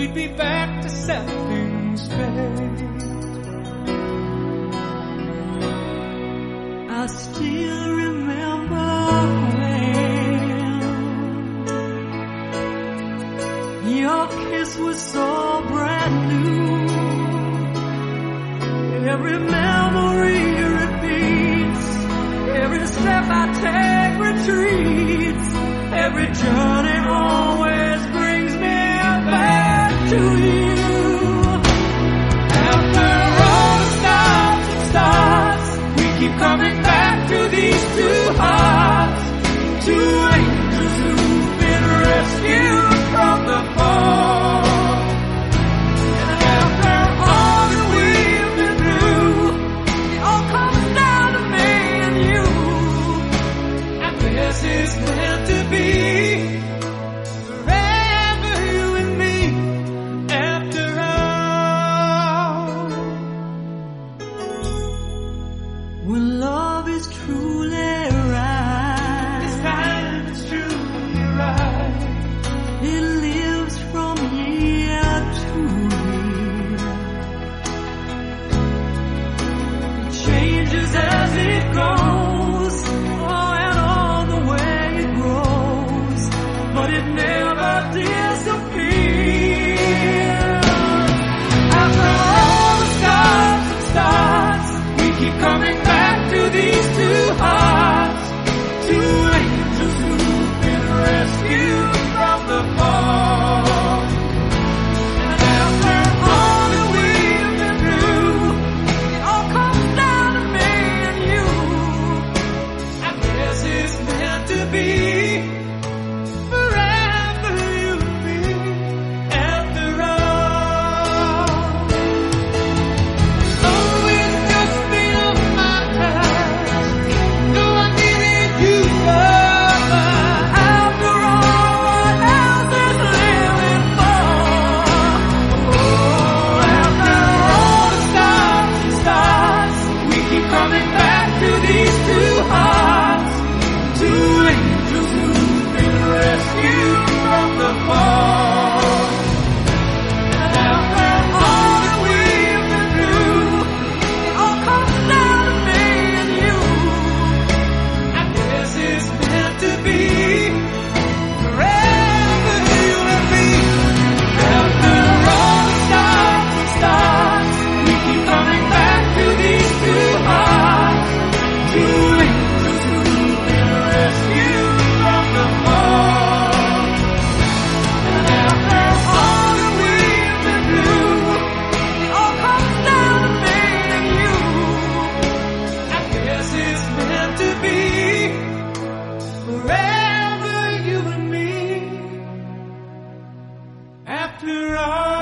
we'd be back to set kiss was so brand new. Every memory repeats, every step I take retreats, every journey always brings me back to you. When love is truly This right, time it's truly right. it lives from year to year. It changes as it goes, oh, and all the way it grows, but it never disappears. After all the stops and starts, we keep coming back these two hearts. Two angels who've been rescued rescue from the fall. to rise.